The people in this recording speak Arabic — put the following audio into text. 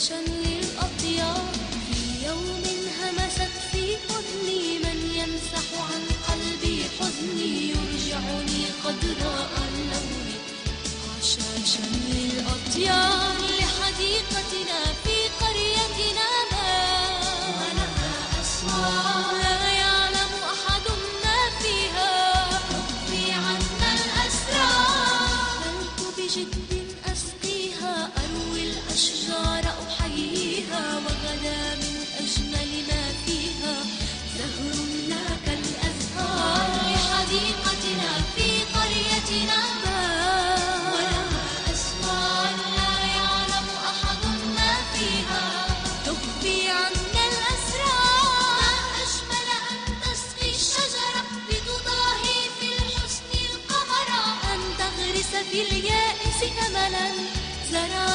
وشمل الأطيار في يوم همست في حزني من يمسح عن قلبي. حزني يرجعني قدراء اللون حاشا شمل الأطيار لحديقتنا في قريتنا ما. ولها أسوار لا يعلم أحد ما فيها. تخفي عنا الأسرار. فلت بجدي القمر أن تغرس في اليائس أملا زرعا يعطي